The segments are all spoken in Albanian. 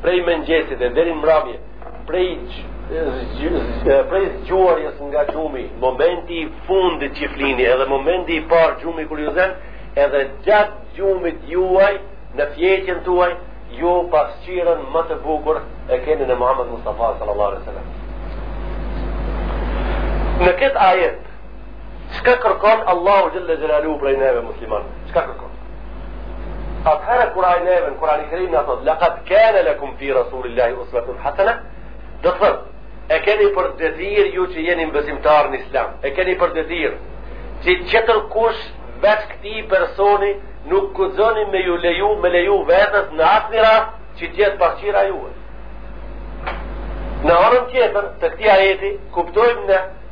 Prej mëngjesit e deri në mramje, prej prej zgjuarjes nga gjumi, momenti i fundit që flini, edhe momenti i parë gjumi kur ju zen, edhe gjatë gjumit juaj në fjetjen tuaj, ju pasqirën më të bukur e keni në Muhammed Mustafa sallallahu alaihi wasallam. Në këtë ajet Çka kërkon Allahu xhelle xhelaluhu prej neve musliman? Çka kërkon? Atëherë kur ai neve në Kur'anin e Kerim na thotë laqad kana lakum fi rasulillahi uswatun hasana, do të thotë e keni për detyr ju që jeni besimtar në Islam. E keni për detyr që tjetërkush veç këtij personi nuk guxoni me ju leju me leju vetes në asni rast që të jetë pasqira juaj. Në anën tjetër të këtij ajeti kuptojmë në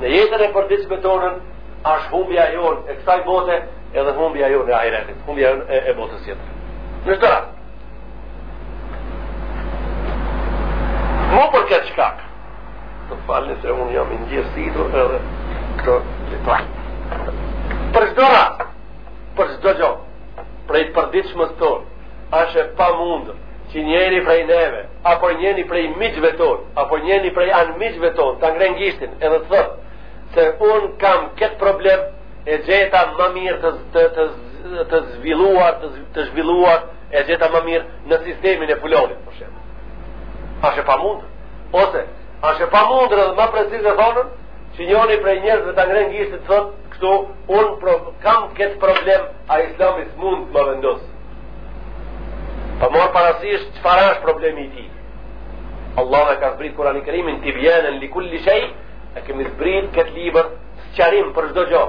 Në jetën e përditshme tonën asht humbja jonë e kësaj bote edhe humbja jonë e ahiretit, humbja jonë e, e botës tjetër. Në çdo rast. Mu për këtë shkak. Të falni se unë jam i ndjesitur edhe këto litra. Për çdo rast, për çdo gjo, prej përditshmës tonë, asht e pamundur që njëri prej neve Apo njeni prej miqve ton, apo njeni prej anmiqve ton, ta ngren gishtin edhe të thotë, se unë kam këtë problem e gjeta ma mirë të, të, të, të zhvilluar, të, të zhvilluar e gjeta ma mirë në sistemin e filanit, për shembull. Asht e pamundur. Ose, asht e pamundur edhe ma precize thonën, që njoni prej njerëzve ta ngren gishtin të thotë, këtu, unë pro, kam këtë problem, a islami s'mund të ma vendosë. Pa marrë parasysh çfarë është problemi i tij. Allahu e ka zbrit Kur'anin e Kerimin tibyanan li kulli shay, e kemi zbrit këtë libër sqarim për çdo gjo.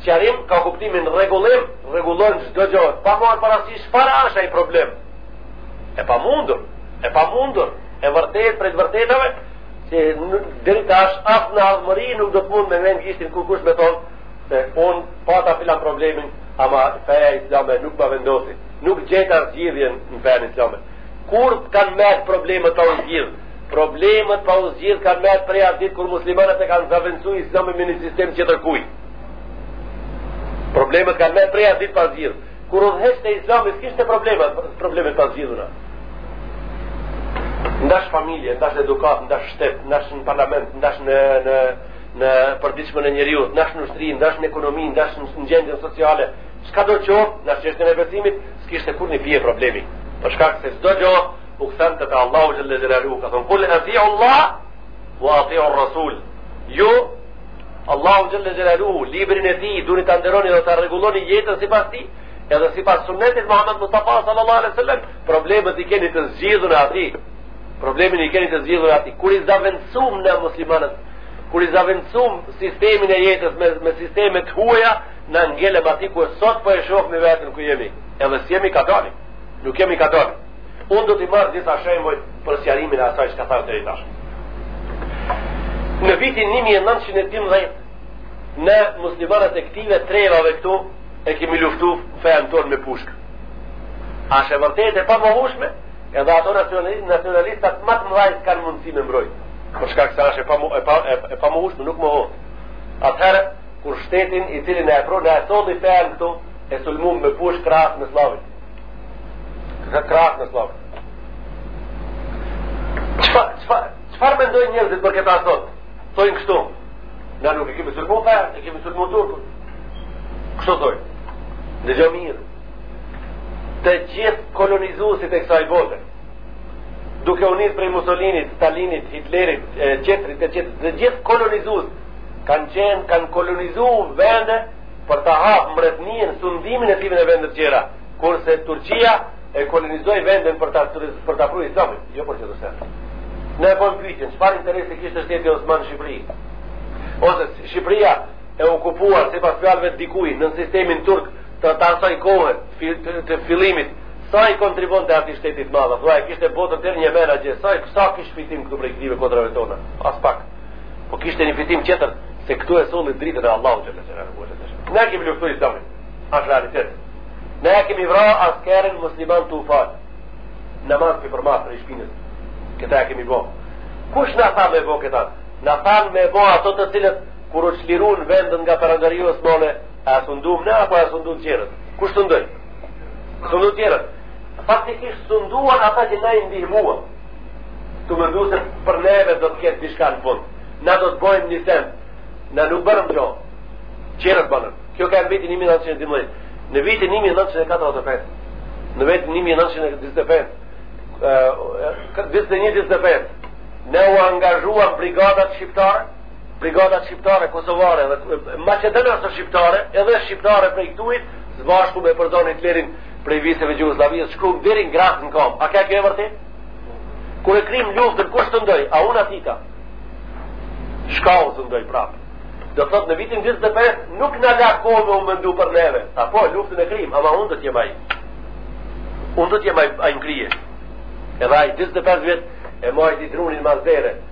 Sqarim ka kuptimin rregullim, rregullon çdo gjo. Pa marrë parasysh çfarë është ai problem. E pamundur, e pamundur, e vërtet prej të vërtetave se deri tash as në ardhmëri nuk do të mund me venë gishtin kush me thonë Se unë pata filan problemin, ama feja islame nuk ma vendosi. Nuk gjeta zgjidhjen në feja islame. Kur kanë mbetë problemet pa u zgjidhë? Problemet pa u zgjidhë kanë mbetë prej atë ditë kur muslimanët e kanë zavendësu islamin me një sistem tjetërkuj. Problemet kanë mbetë prej atë ditë pa zgjidhë. Kur udhëheqte islami, s'kishte problemet, problemet pa zgjidhëna. Ndash familje, ndash edukat, ndash shtet, ndash në parlament, ndash në, në në përditshmërinë e njeriut, ndash në ushtri, ndash në ekonomi, ndash në gjendjen sociale, çkado qoftë, ndash çështjen e besimit, s'kishte kurrnjë fije problemi. Për shkak se çdo gjo, u kthente te Allahu xhel-le xhelaluhu ka thënë, kul etiu Allah ue etiu Rasul, ju, Allahun xhel-le xhelaluhu, librin e tij, doni ta nderoni dhe ta rregulloni jetën sipas tij, edhe sipas sunnetit Muhammed Mustafa sallallahu alaihi sallam, problemet i keni të zgjidhun aty, problemin e keni të zgjidhun aty, kur i zavendësum ne muslimanët, Kur i zavendësum sistemin e jetës me, me sistemet e huaja, na ngelëm aty ku e sot po e shofmi vetën ku jemi. Edhe si jemi katandis. Ku jemi katandis. Unë do t'i marr disa shembuj për sqarimin e asaj që e thashë deri tash. Në vitin 1910, ne muslimanët e këtive trevave këtu, e kemi luftu fenë tonë me pushkë. Ashtë e vërtetë e pamohueshme, Edhe ato nacionalistat më të mdhaj s'kanë mundësi me mbrojt. Për shkak se është e pa e pa e pamohueshme nuk mohohet. Atëherë kur shtetin i cili na e pruni na e solli fenë këtu e sulmum me pushkë krah me sllavët. Krah krah me sllavët. Çfarë çfarë çfarë mendojnë njerëzit për këta sot? Thonë kështu. Na nuk e kemi sulmuar fenë, e kemi sulmuar turkun. Kështu thonë. Dëgjo mirë. Të gjithë kolonizuesit e kësaj bote, duke u nis prej Mussolinit, Stalinit, Hitlerit, e tjerët e tjerët, të gjithë kolonizues kanë qenë, kanë kolonizuar vende për ta hapë mbretninë, sundimin e tyre në vende të tjera, kurse Turqia e kolonizoi vendin për ta për ta pru Islamin, jo për tjetër sen. Ne bojmë pyetjen, çfarë interesi kishte shteti Osman në Shqipëri? Ose Shqipëria e okupuar sipas fjalëve të dikujt nën sistemin turk Të asaj kohe, të fillimit, sa i kontribonte atij shtetit madh, që e kishte botën tërë e menaxhonte, sa, sa kishte fitim këtu prej këtive kodrave tona, aspak, po kishte një fitim tjetër, se këtu e solli dritën e Allahut xhel-le xhelaluhu. Ne kemi luftu islamin, ashtë realitet. Ne kemi vra askerin musliman tu u fal, në namaz përmas prej shpinës, këta e kemi bo. Kush na tha me bo këta? Na tha me bo ata të cilët, kur u çliru vendi nga Perandoria Osmane, A sundum ne apo a sundun tjerët? Kush sundoi? Sundun tjerët. Faktikisht sunduan ata që na i ndihmuan. Tu mendu se për neve do të ketë diçka në fund. Na do të bëjmë një send. Na nuk bërëm gjo. Tjerët bënë. Kjo ka qenë në vitin 1912. Në vitin 1945. Në vitin 1925. 21-25 Ne u angazhuam brigadat shqiptare Brigadat shqiptare, kosovare dhe maqedonase shqiptare, edhe shqiptare prej këtuit, së bashku me e përzanë Hitlerin prej viseve t'Jugosllavisë, shkrumë deri gratë në kamë. A a kjo e vërtet? Kur e krym luftën, kush të ndoj? A unë atika? Çka u të ndoj prapë? Do thot në vitin 25 nuk na la kohë me u mendu për neve. A po, luftën e krym, ama unë do të jem ai. Unë do të jem ai në krye. Edhe ai 25 vjet e mojë ditë drunin mas dere.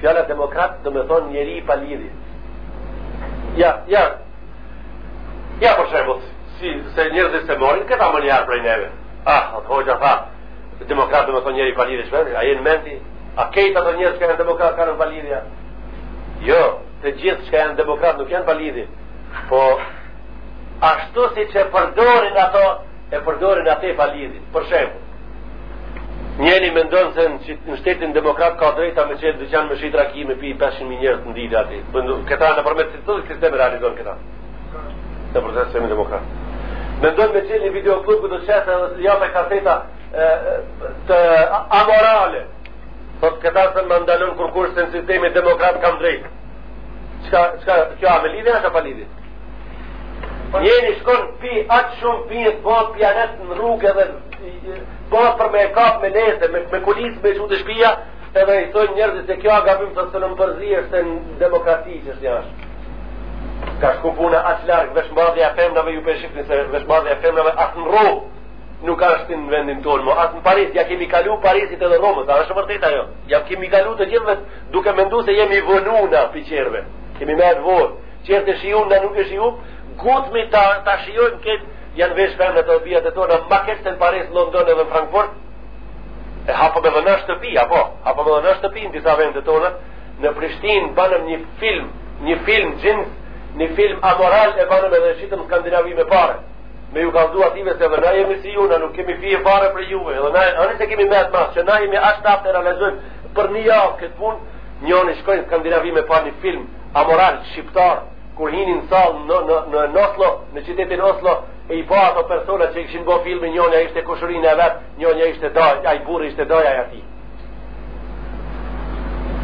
Fjala demokrat do me thonë njeri i palidhun. Ja, ja, ja për shembull, si, se njerëzit s'e morën këtë mënyrë prej neve. Ah, hoxha tha, demokrat do me thonë njeri i palidhun, shpërë, a je n'ment, a krejt ata njerëz që janë demokrat kanë palidhje? Jo, të gjithë që janë demokrat nuk janë palidhun, po ashtu siç e përdorin ato e përdorin atë e palidhjen. Për shembull, njeni mendon se në shtetin demokrat ka drejtë me çelë dyqan me shit raki me pi 500.000 njerëz në ditë ati. Këta nëpërmjet si të dhe kësaj teme realizon këta. Nëpërmjet sistemit demokrat. Mendon me çelë një video klub këtë të shesë dhjetë mijë kaseta amorale. Thot këta s'ma ndalon kërkush se në sistemin demokrat kam drejtë. Çka, çka, kjo a me lidhje, a asht pa lidhje? Njeri shkon pi aq shumë pihet po pijanec në rrugë edhe po për me e kap me lesë, me, me kolicë me çu te shpia, edhe i thonë njerëzit se kjo a gabim thotë mos m'u përzi është në demokraci çka asht asht. Ka shku puna aq larg, veshmbathja e femnave ju p'e shifni se veshmbathja e femnave asht në rrugë nuk është në vendin tonë, ma asht në Paris, ia kemi kalu Parisit edhe Romës, a është vërtet a jo, ia kemi kalu të gjithëve duke mendu se jemi vonu ndaj qafirve, kemi me atë Qafirtë e shijun na nuk e shijum ngutmi ta ta shijojmë këtë janë vesh femrat e bijat e tona ma keq se në Paris, London edhe në Frankfurt. E hapëm edhe në shtëpi, apo? Hapëm edhe në shtëpi në disa vende tona. Në Prishtinë banëm një film, një film gjins, një film amoral e banëm edhe shitëm Skandinavi me pare. Me ju kallxu atyve se edhe na jemi si ju, na nuk kemi fije marre për juve. Edhe na, ani se kemi me atë masë, që na jemi aq t'aftë e realizojmë për një javë këtë punë, njoni shkon n'Skandinavi me parë një film, Amoral shqiptar kur hini në sallë në në në Oslo, në qytetin Oslo, e i pa ata persona që kishin bërë filmin, njona ishte kushërina e vet, njoni ishte daj, ai burri ishte daja e atij.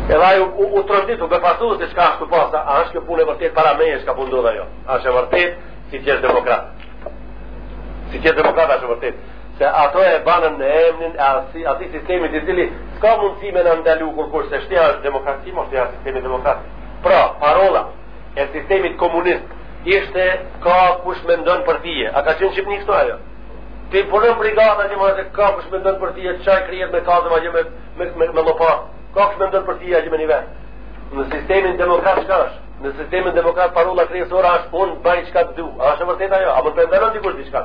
Edhe ai u, u, u trondit, u befasu se çka është pasa, a është kjo punë e vërtet para meje çka po ndodh a jo? A është e vërtet sistemi demokrat? Sistemi demokrat është e vërtet? se ato e banën në emnin e atij atij sistemi i cili s'ka mundësi me na ndalu kurkush se s'është është demokraci, ma s'është sistemi demokrat. Pra, parola e sistemit komunist ishte ka kush mendon për tije. A ka qenë Shqipnia kështu ajo? Ti puno n'brigadë që mërë se ka kush mendon për tije, qaj kryet me kazëm a që me, me, me, me lopatë, ka kush mendon për tije a që me një vend. Në sistemin demokrat çka është? Në sistemin demokrat parola kryesore është unë baj çka du. A është e vërtetë ajo? A mund të ndalojë dikush diçka?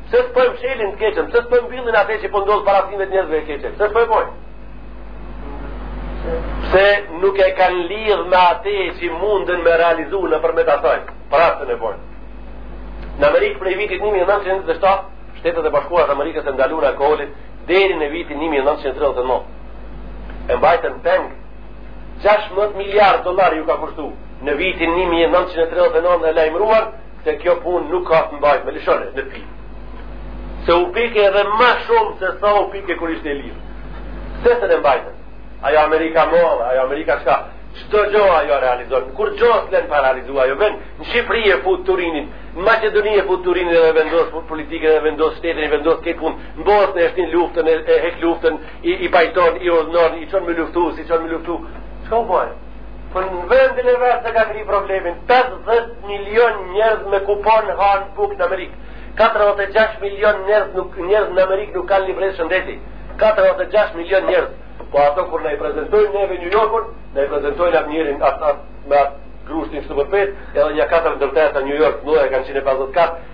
Pse s'po e mshelin të keqen? Pse s'po e mbyllin atë që po ndodh para syve të njerëzve të keqen? Pse s'po e bojnë? Pse nuk e kanë lidh me atë që mundën me realizu nëpërmjet asaj? Pra s'e bojnë. Në Amerikë prej vitit 1927, shtetet e bashkuara të Amerikës e ndalun alkoholin deri në vitin 1939. E mbajtën peng 16 miliard dollarë iu ka kushtu në vitin 1939 e lajmruan Se kjo punë nuk ka të mbajt me lëshone në pi. Se u pike edhe ma shumë se sa u pike kur ishte i lirë. Se s'e mbajtën. Ajo Amerika madhe, ajo Amerika çka. Çdo gjo ajo realizon. Kurgjo s'len pa realizu, ajo vend. Në Shqipëri e fut turinin. Në Maqedoni e fut turinin dhe vendos politikën dhe vendos shtetin e vendos këtë punë. Në Bosnje e shtin luftën, e hek luftën, i, i pajton, i urdhnon, i çon me luftu, s'i çon me luftu. Çka u bo? Por në vendin e vet s'e ka kry problemin, 50 milion njerëz me kupon hanë bukë në Amerikë. 46 milion njerëz nuk njerëz në Amerikë nuk kanë librezë shëndeti. 46 milion njerëz. Po ato kur na i prezantojnë neve New Yorkun, na i prezantojnë atë njerin atë me atë grushtin përpjetë, edhe nja katër ndërtesa New York, që i kanë 150 kate,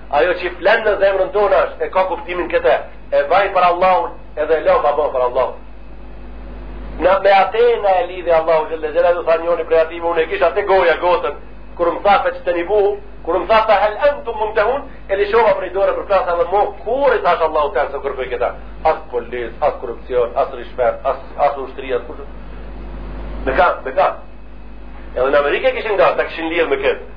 Ajo që flen në zemrën tonë është, e ka kuptimin këtë, e bajmë për Allahun, edhe e lëmë pa bo për Allahun. Ne me atë na e lidhi Allahu xhele xhelaluhu tha njoni prej atyne, unë e kisha te goja gotën, kur më tha fexhtenibuhu, kur më tha fe hel entum muntehun, e lëshova prej dore u përplas, edhe mo, kur i thashë Allahut nëse kërkoj këtë, as polic, as korrupsion, as ryshfet, as as ushtri, as kur. Me ka, me ka. Edhe në Amerike kishin nga, ta kishin lirë me këtë.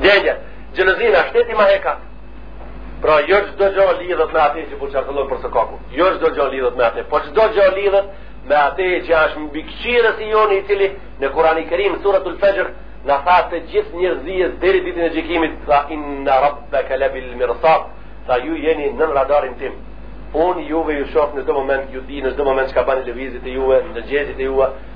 Djenja, gjenerata, shteti ma heka. Pra, jo çdo gjo lidhet me atë që po qarkullon për sokaku. Jo çdo gjo lidhet me atë. Po çdo gjo lidhet me atë që është mbikëqyrës i joni i cili në Kurani Kerim, suretul Fexhr, na tha të gjithë njerëzisë deri ditën e gjykimit, tha inna rabbeke lebil mirsad, tha ju jeni në radarin tim. Unë juve ju shoh në çdo moment, ju di në çdo moment çka bani lëvizjet e juve, ndjenjat e juve,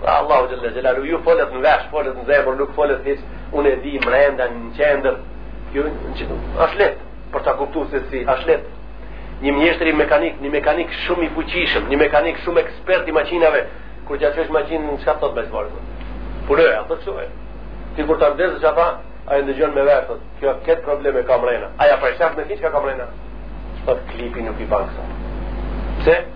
Pra Allahu Xhelle Xhelaluhu, ju folët në vesh, folët në zemër, nuk folët hiç, unë e di mrenda në qendër, ju në qendër, është lehtë, për të kuptu se si, është lehtë, një mjeshtër mekanik, një mekanik shumë i fuqishëm, një mekanik shumë ekspert i maqinave, kur ja qesh maqinën çka thot me zvarrë, punoj, a thot shumë, ti kur ta ndezë qata, ai e ndëgjon me vesh, thot, kjo ket problem e ka mrena, a ja përshak me ti çka ka mrena, thot klipi nuk i ban,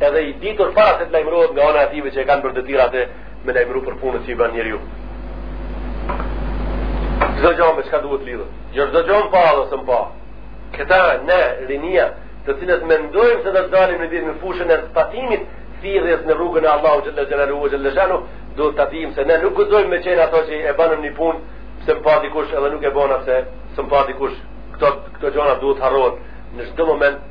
Edhe i ditur para se të lajmërohet nga ana e atyve që e kanë për detyrë atë me lajmëru për punët që i bën njeriu. Çdo gjë me çka duhet lidhur. Jo çdo gjë pa ose pa. Këta ne rinia, të cilët mendojmë se do të dalim një ditë në fushën e zbatimit, thirrjes në rrugën e Allahut xhelle xhelaluhu xhelle shanuhu, do ta dimë se ne nuk guxojmë me qenë ata që e bëjnë një punë, pse m'pa dikush edhe nuk e bën atë, s'm'pa dikush. Këto këto gjëra duhet harrohen në çdo moment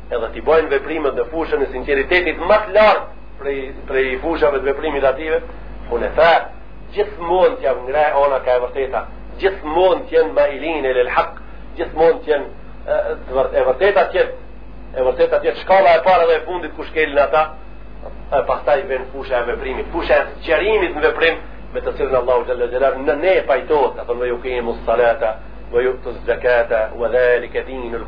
edhe t'i bëjnë veprimet në fushën e sinqeritetit më të lartë prej prej fushave të veprimit atyve, hunefa, gjithmonë t'jam ngre ona ka e vërteta, gjithmonë t'jen mailine ilel hakk, gjithmonë t'jen e vërteta t'jen, e vërteta t'jen, shkalla e parë dhe e fundit ku shkelin ata, e pastaj vjen fusha e veprimit, fusha e qërimit në veprim, me të cilën Allahu Xhelle Xhelaluhu, në ne pajtojt, e thot ve jukimus-salate, ve ju'tuz-zekate, ve dhalike dinul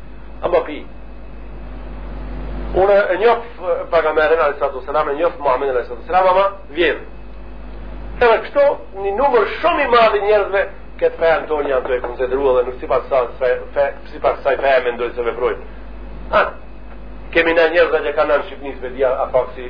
Ama pi. Unë e njof pejgamberin alejhi salatu selam, e njof Muhamedin alejhi salatu selam, ama vjedh. Edhe kështu, një numër shumë i madh i njerëzve, këtë fejën tonë janë tu e konsideru dhe nuk sipas saj, fe, fe, sipas saj feje mendojnë se veprojnë. Ha, kemi ne njerëz që kanë në Shqipnis me dhja, a faksi,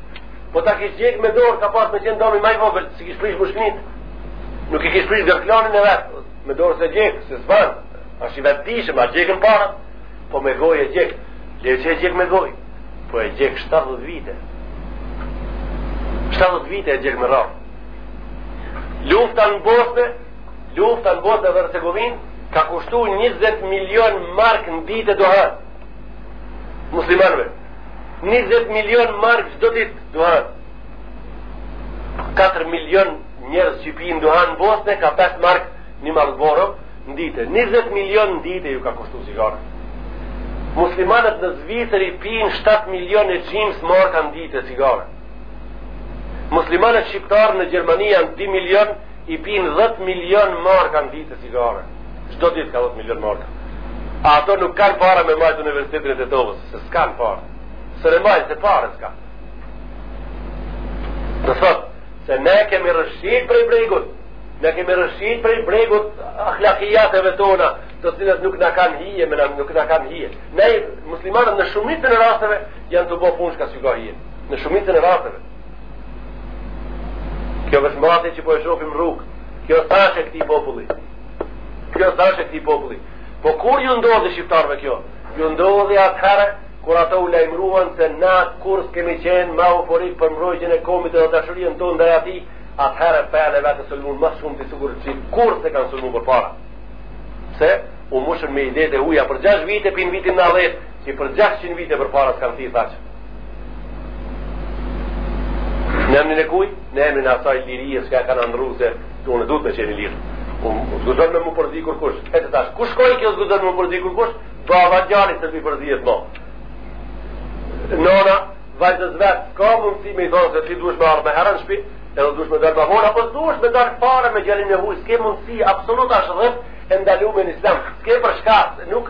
Po ta kish gjek me dorë ka pas me qenë domi më i vogël, s'i kish prish mushknit. Nuk e kish prish gërklanin e vet. Me dorë s'e gjek, s'e ban. Asht i vetëdishëm, a gjegen para. Po me gojë e gjek. Le që e gjek me gojë. Po e gjek 70 vite. 70 vite e gjek me radhë. Lufta në Bosne, lufta në Bosne dhe Hercegovinë ka kushtuar 20 milion mark në ditë e muslimanëve 20 milion mark çdo ditë duhan 4 milion njerëz që pinë duhan në Bosnë ka 5 mark një Marlboro në ditë 20 milion në ditë ju ka kushtuar cigare muslimanët në Zvicër i pinë 7 milion e gjims marka në ditë cigare muslimanët shqiptarë në Gjermani janë 2 milion i pin 10 milion marka në ditë cigare. Çdo ditë ka 10 milion marka. A ato nuk kanë para me majtë Universitetin e Tetovës, se s'kanë para. S'e majnë, se para s'ka. Do t'thotë, se ne kemi rrëshqit prej bregut, ne kemi rrëshqit prej bregut ahlakijateve tona, të cilat nuk na kanë hije, ne nuk na kanë hije. Ne, muslimanët, në shumicën e rasteve, janë tu bo punë shka s'ju ka hije. Në shumicën e rasteve. Kjo veshmbathje që po e shofim rrugë. Kjo është tash e këtij populli. Kjo është tash e këtij populli. Po kur ju ndodhi shqiptarëve kjo? Ju ndodhi atëherë kur ato u lajmëruan se na kur kemi qenë më euforik për mbrojtjen e kombit dhe dashurisë tonë ndaj atij, atëherë fjalë e vetë sulmon më shumë ti sigur ti kur se kanë sulmuar përpara. Pse? U mbushën me ide të huja për 6 vite, prej vitit 90, që për 600 vite përpara s'kanë thirë thaqë. Në emrin e kujt? Në emrin e asaj lirie që e kanë andrru se unë duhet me qenë i lirë. Unë s'guxon me m'u përzi kurrkush. E të tash, kush ka i kjo s'guxon me m'u përzi kurrkush? Baba djalit t'i përzihet më. Nona, vajzës vet, ka mundësi me i thonë se ti duhesh me ardhë më herët n'shpi, edhe duhesh me dalë vonë, apo duhesh me dalë fare me djalin e huj, s'ke mundësi, absolut ashtë e ndalume në islam, s'ke për shkasë, nuk,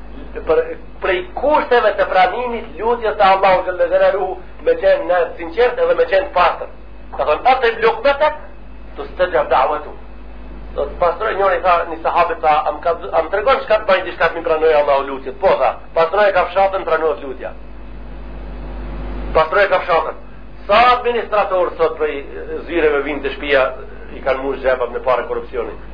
për prej kushteve të pranimit lutjes së Allahut xhele xhelaluhu me qenë i sinqertë edhe me qenë i pastër. Ka thënë atib lukmetak tustexhab da'watu. Do të pastroj njëri tha një sahabe tha a m'ka a m'tregon çka të bëj diçka të pranojë Allahu lutjet. Po tha, pastroj kafshatën pranohet lutja. Pastroj kafshatën. Sa administrator sot prej zyreve vin te shtëpia i kanë mbush xhepat me para t'korrupsionit.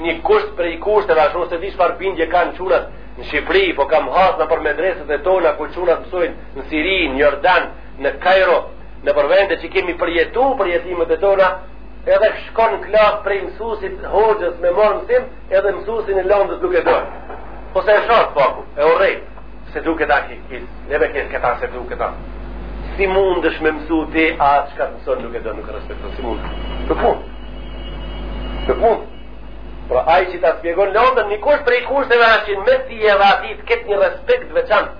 Një kusht prej kushteve ashtu s'e di çfarë bindje kanë çunat në Shqipëri, po kam hasë nëpër medreset e tona ku çunat mësojnë në Siri, në Jordan, në Kajro, nëpër vende që kemi përjetu përjetimet e tona, edhe shkon në klasë prej mësusit hoxhës me marrë mësim, edhe mësusin e lëndës nuk e dojnë. Ose e shortë paku, e urrejt. S'e du këta ki, ki, neve krejt këta s'e du këta. Si mundesh me mësu ti atë që ka të mëson nuk e do nuk e respekton, si mund. Nuk mund. Nuk mund. Pra ai që ta spjegon londën, një kusht prej kushteve është që në mes teje dhe atij të ketë një respekt të veçantë,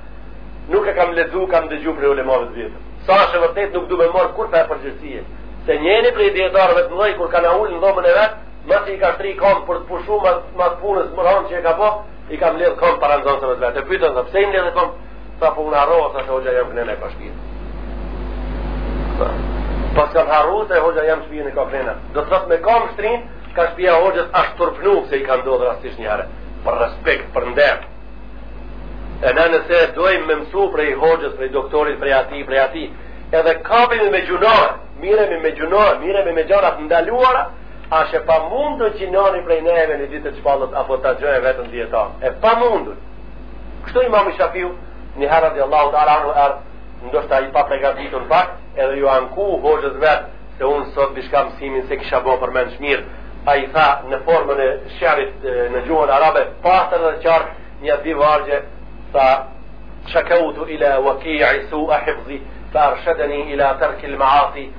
nuk e kam lexu, kam dëgju prej ulemave t'vjetër. Sa është e vërtet nuk du me marrë kurrfarë përgjegjësie. Se njeni prej dijetarëve të mëdhenj, kur ka kanë ulë në dhomën e vet, masi i ka shtri kamët për të pushu, mas punës më t'rëndë që e ka po, I ka mbledh komët para nxënësve të vet. E pyetën se pse i mbledh komët? Tha po unë harrova se hoxha jem knej e ka shpinë. Paskam harru se hoxha jem shpinë e ka knej. Do të thotë me komë shtri kah shpia hoxhës asht turpnu se i ka ndodhur rastësisht një herë. Për respekt, për nder. E na nëse dojmë me mësu prej hoxhës, prej doktorit, prej ati, prej ati, edhe kapemi me gjynahe, merremi me gjynahe, merremi me gjanat e ndaluara, Asht e pamundur që njani prej neve një ditë të shpallet apo ta gjejë veten dijetar. E pamundur. Kështu imami Shafiu, një herë radijAllahu teala anhu erdh, ndoshta i papregatitun pak, edhe iu anku hoxhës vet, se unë sot diçka mësimin s'e kisha bo përmendsh mirë. Ai tha në formën e shi'rit në gjuhën arabe, pastër dhe qartë një dy vargje, tha shakautu ila waki'i su'a hifzi, fa arshedeni ila tërkil maasi,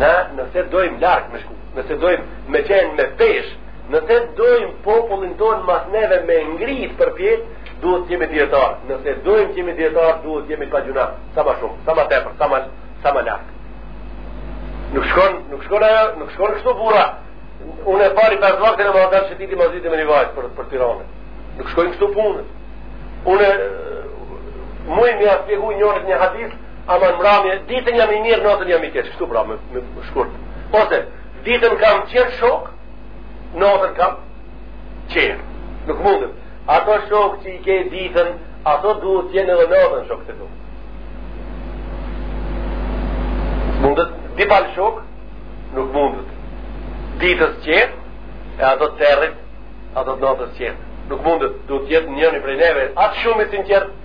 Na nëse dojmë larg me shku, nëse dojmë me qenë me peshë, nëse dojmë popullin tonë mas neve me ngritë përpjetë, duhet të jemi dijetarë. Nëse dojmë të jemi dijetarë, duhet të jemi pa gjynah, sa ma shumë, sa ma tepër, sa ma, sa ma larg. Nuk shkon, nuk shkon ajo, nuk shkon kështu burra. Unë i pari pas vakte në Mahatar Shetiti ma zitë me një vajtë për, për Tirane. Nuk shkojnë kështu punë. Unë, muj me ia shpjegu njerit një hadis, Ama n'mramje, ditën jam i mirë, natën jam i keq, kështu pra me, me shkurt. Ose ditën kam qet shok, natën kam qet. Nuk mundet. Ato shokë që i ke ditën, ato duhet të jenë edhe natën shokë të tu. S'mundet dy palë shokë, nuk mundet. Ditës qet, e ato të territ, ato të natës qet. Nuk mundet, duhet të jetë njëri prej neve, aq shumë i sinqertë,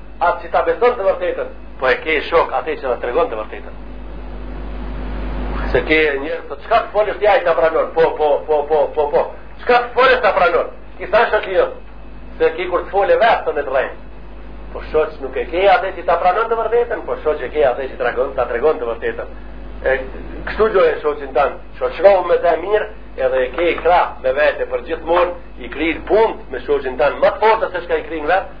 Atë që ta beson të vërtetën, po e ke shok atë që ta tregon të vërtetën. Se ke njerëz që çka të folësh ti ai ta pranon. Po, po, po, po, po, po. Çka të folësh ta pranon. Ti thash atë jo. Se ti kur të folë vetëm në rreth. Po shoç nuk e ke atë që ta pranon të vërtetën, po shoç e ke atë që tregon, ta tregon të vërtetën. E kështu do e shoçin tan. Shoç shkon me të mirë, edhe e ke krah me vete për gjithmonë, i kryn punët me shoçin tan më fort se çka i kryn vetë.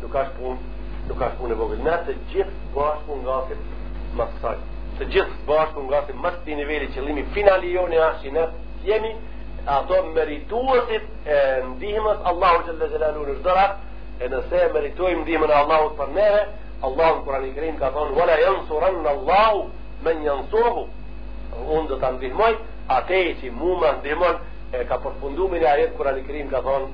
Nuk është punë, nuk është punë e vogël. Ne të gjithë së bashku ngasim mas kësaj. Të gjithë së bashku ngasim mas këtij niveli qëllimi final i jonë është që ne jemi ato merituesit e ndihmës Allahu xhele xhelaluhu në çdo rast, e nëse e meritojmë ndihmën e Allahut për neve, Allahu në Kur'anin e Kerim ka thënë wala yansuranna Allahu man yansuruhu. Unë do ta ndihmoj atë që mua më ndihmon e ka përfunduar me ajet Kur'anin e Kerim ka thënë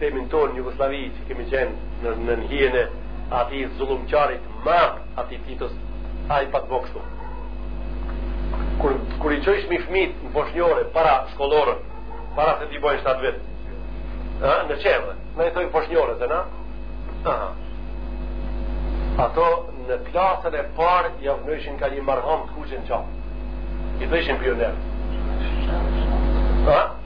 temin tonë Jugosllavi që kemi qenë në nën hijen e atij zullumqari të madh atij Titos ai pat bo kështu kur kur i çojshmi fëmijt në foshnjore parashkolloren para se t'i bëjnë 7 vjet ë në çerdhe më i thoj foshnjore te na aha ato në klasën e parë ja vënëshin ka një marhamë të kuqe në qafë i thoshin pioner ha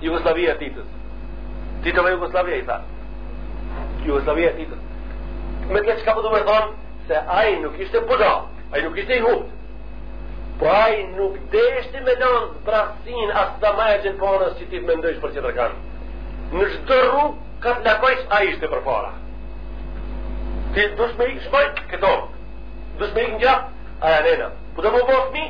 Jugosllavia e Titës. Titova Jugosllavia i tha. Jugosllavia e Titës. Me këtë çka po do të thonë se ai nuk ishte budall, ai nuk ishte i hut. Po ai nuk deshti me lënë zbrastinë as sa maja e gjilpanës që ti të mendosh për tjetër kan. Në çdo rrugë ka të lakojsh ai ishte përpara. Ti dush me ikë shpejt këto. Dush me ikë ngjat, a janë Po do më bëfni,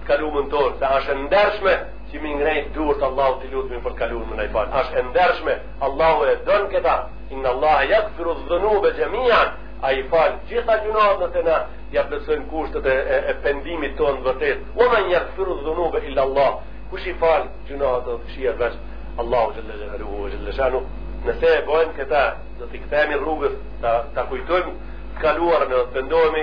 Të kalumen tonë, se asht e ndershme që m'i ngrejt durt Allahut t'i lutemi për të kalumen me na i fal. Asht e ndershme, Allahu e don këta. Inna Allaha yaghfiru dhunuba jami'an. Ai fal gjitha gjunat nëse na ia plotësojmë kushtet e, e, e pendimit tonë të vërtetë. Wa man yaghfiru dhunuba illa Allah. Kush i fal gjunat e këqija veç Allahu xhalla xhelaluhu wa xhalla shanu. Nëse e bëjmë këta, do t'i kthemi rrugës, ta, ta kujtojmë të kaluarën dhe të pendohemi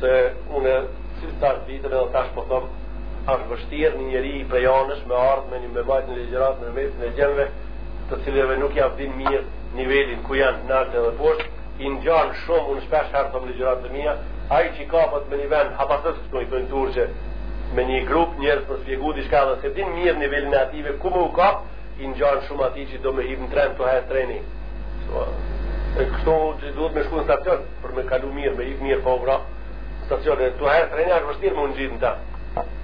Se une si tash ditën edhe tash po thom është vështirë një njeri i prej jashtë me ardhë me një me majtë një ligjëratë në mesin e djemve të cilëve nuk jav din mirë nivelin ku janë nalt edhe poshtë i ngjan shumë unë shpesh herë thom ligjëratat e mija ai që i kapet me një vend apansëz kështu i thojnë turqe me një grup njerëz për spjegu diçka dhe s'e din mirë nivelin e atyve ku me u kap i ngjan shumë atij që do me hip në tren tu ec treni e kështu që duhet me shku në stacion Për me kalu mirë, me hip mirë po, në stacione, tu ec treni është vështirë m'u ngjitë në ta.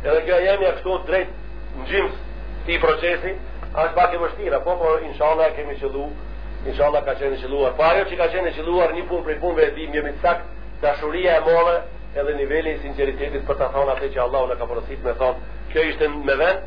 Edhe kjo jemi e këto drejt në gjysmë të këtij procesi, është pak e vështirë, po, po, inshallah e kemi qëllu, inshallah ka qenë qëlluar. Po ajo që ka qenë qëlluar, një punë prej punëve e dim, jemi të saktë, dashuria e madhe, edhe niveli i sinceritetit për të thonë atë që Allahu na ka porositur me thonë, kjo ishte me vend,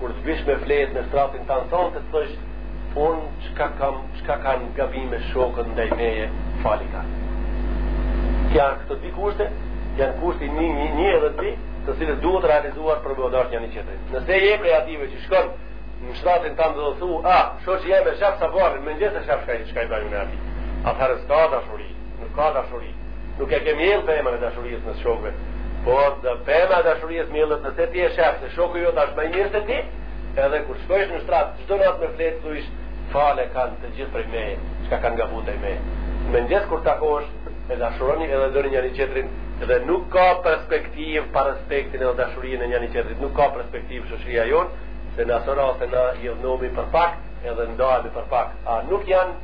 Kur të vish me fjetë në shtratin tand thonë të thush Unë çka kam, çka kanë gabime shokët ndaj meje, falë i kanë Janë këto dy kushte, janë kushti një, një, një edhe dy Të cilët duhet realizuar për me u dashtë njëri-tjetri Nëse je prej atyve që shkon në shtratin tand dhe dhe thu A, shoqi jem e shef ç'ka ba, në mëngjes e shef çka i, çka i bëj unë atij Atëherë s'ka dashuri Nuk ka dashuri. Nuk e ke mjellë pemën e dashurisë mes shokëve. Po dhe pema e dashurisë mjellet nëse ti e shef se shoku jot është më i mirë se ti, edhe kur shkojsh në shtrat, çdo natë me fjetë thujsh, falë e kanë të gjithë prej meje, çka kanë gabu ndaj meje. Në mëngjes kur takosh, e dashuroni edhe doni njëri-tjetrin, dhe nuk ka perspektivë pa respektin edhe dashurinë e njëri-tjetrit, nuk ka perspektivë shoqëria jonë, se në asëra ose na idhnohemi për pak, edhe ndahemi për pak. A nuk janë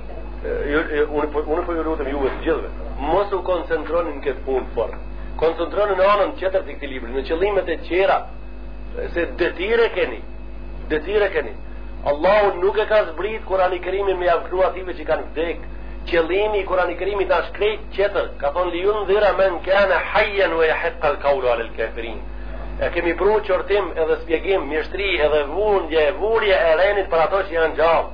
Unë po, unë po ju lutem ju të gjithëve, mos u koncentroni në këtë punë fort. Koncentroni në anën tjetër të këtij libri, në qëllimet e tjera, se detyrë keni. Detyrë keni. Allahu nuk e ka zbrit Kurani Kerimin me jav këndu atyve që kanë vdek. Qëllimi i Kurani Kerimit asht krejt tjetër, ka thon li yundhira men kana hayyan wa yahiq al qawlu ala al kafirin. E kemi pru qortim edhe spjegim, mjeshtri edhe vundje, vurje e rendit për ato që janë gjallë.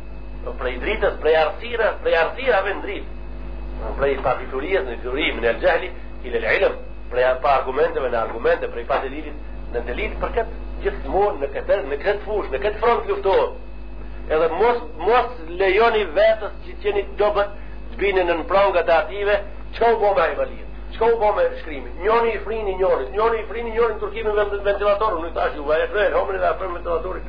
Prej dritës, prej errësirave, prej errësirave në dritë. Prej paditurisë në dituri, min al-jahli ila al-ilm, prej pa argumenteve në argumente, prej pa delilit në delil, për këtë gjithmonë në këtë në këtë fushë, në këtë front luftohet. Edhe mos mos lejoni vetes që jeni të dobët të bini në prangat e ative, çka u bë me invalidin. Çka u bë me shkrimin? Njëri i frini njëri, njëri i frini njëri në Turqi me ventilator, nuk tash ju vajë frel, gomën e afër ventilatorit.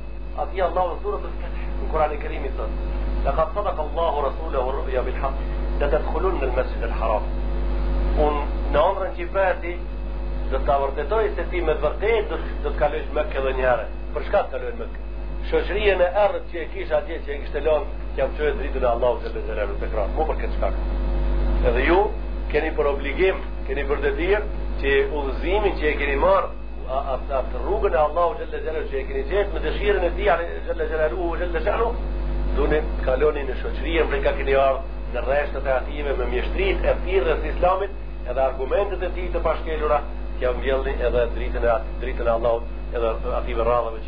Ati Allahu në suretul Fet'h, në Kurani Kerim thotë, lekad sadak Allahu Rasulehu rru'ja bil haq, le tedkhulunne el mesjid el haram. Unë në andrën që e pe ti, do ta vërtetoj se ti me vërtet do të të kalojsh Mekë edhe njëherë. Për shka të kalojsh Mekë? Shoqërinë e errët që e kish atje që e kish të lënë, që t'ja mbjellë dritën e Allahut edhe zërërën të kratë, mu për këtë shkak. Edhe ju, keni për obligim, keni për detyrë, që udhëzimin që e keni marrë, rrugën e Allahut Xhel-le Xhel-le që e keni gjetë me dëshirën e tij Xhel-le Xhelaluhu Xhel-le Shanuhu duhet të kaloni në shoqërinë prej ka keni ardhë në rreshtat e atyve me mjeshtritë e thirrjes së islamit edhe argumentet e tij të pashkelura t'ja mbjellni edhe dritën e, dritën e Allahut edhe atyve radhëve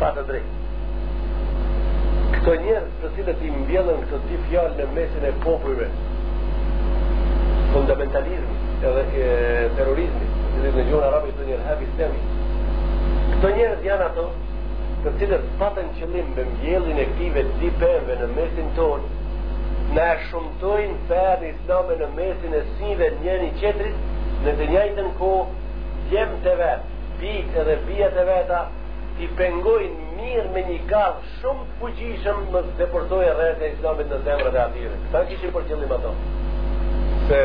Pa të drejtë. Këto njerëz të cilët i mbjellën këto dy fjalë në mesin e popujve, fundamentalizmi edhe e, terrorizmi, të cilët në gjuhën arabe i thonë irhabi islami. Këto njerëz janë ato të cilët patën qëllim me mbjellin e këtyve dy pemëve në mesin tonë, na e shëmtojnë fenë islame në mesin e syve njëri-tjetrit, në të njajtën kohë djemtë e vet. Bijtë dhe bijat e veta t'i pengojnë mirë me një gardh shumë të fuqishëm mos të depërtojë rrezet e Islamit në zemrat e atyre. Këta kishin për qëllim ato. Se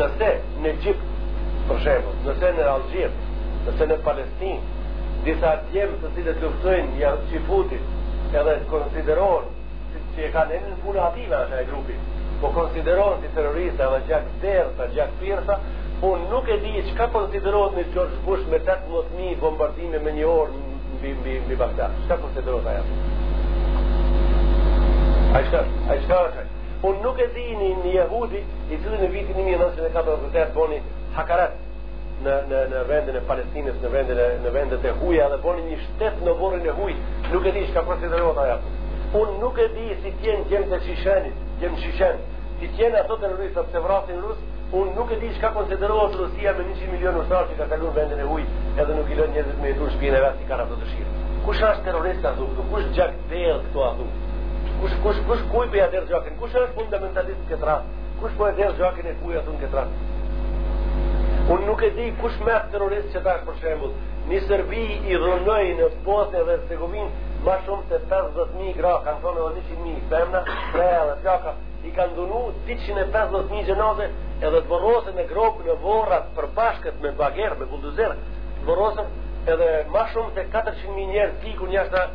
nëse në Egjipt, për shembull, nëse në Algjir, nëse në Palestinë, disa djemë të cilët luftojnë ndaj çifutit edhe konsiderohen Që e kanë emrin puna e atyve është e grupit, po konsiderohen si terrorista dhe gjakderdhësa, gjakpirësa, unë nuk e di çka konsiderohet një George Bush me 18.000 bombardime me një orë mbi, mbi, mbi Bagdad. Çka konsiderohet ajo? Ai shka, ai shka është? Unë nuk e di një, një jehudi i cili në vitin 1948 boni hakaret në në në vendin e Palestinës, në vendin e në vendet e huaja dhe boni një shtet në oborrin e huaj. Nuk e di çka konsiderohet ajo. Unë nuk e di si t'jenë djemtë e Shishanit, djemtë Shishan. Si të jenë ato terrorista se vrasin rus, unë nuk e di çka konsiderohet Rusia me 100 milion ushtarë që ka kalu në vendin e huaj, edhe nuk i lënë njerëzit me jetu n'shpinë e vet si kanë ato dëshirë. Kush është terrorist ashtu? Kush gjak derdh këtu ashtu? Kush kush kush kujt po ja derdh gjakun? Kush është fundamentalist n'këtë rast? Kush po e derdh gjakun e kuj aty në këtë rast? Unë nuk e di kush më terrorist që tash për shembull, nji serb i dhunoi në Bosnjë dhe Hercegovinë më shumë se 50000 gra, kanë thonë edhe 100000 femra, pra edhe plaka, i kanë dhunu 250000 xhenaze edhe të vorrosen në gropë në vorra të përbashkëta me bager, me buldozer, të vorrosen edhe më shumë se 400000 njerëz ikun jashtë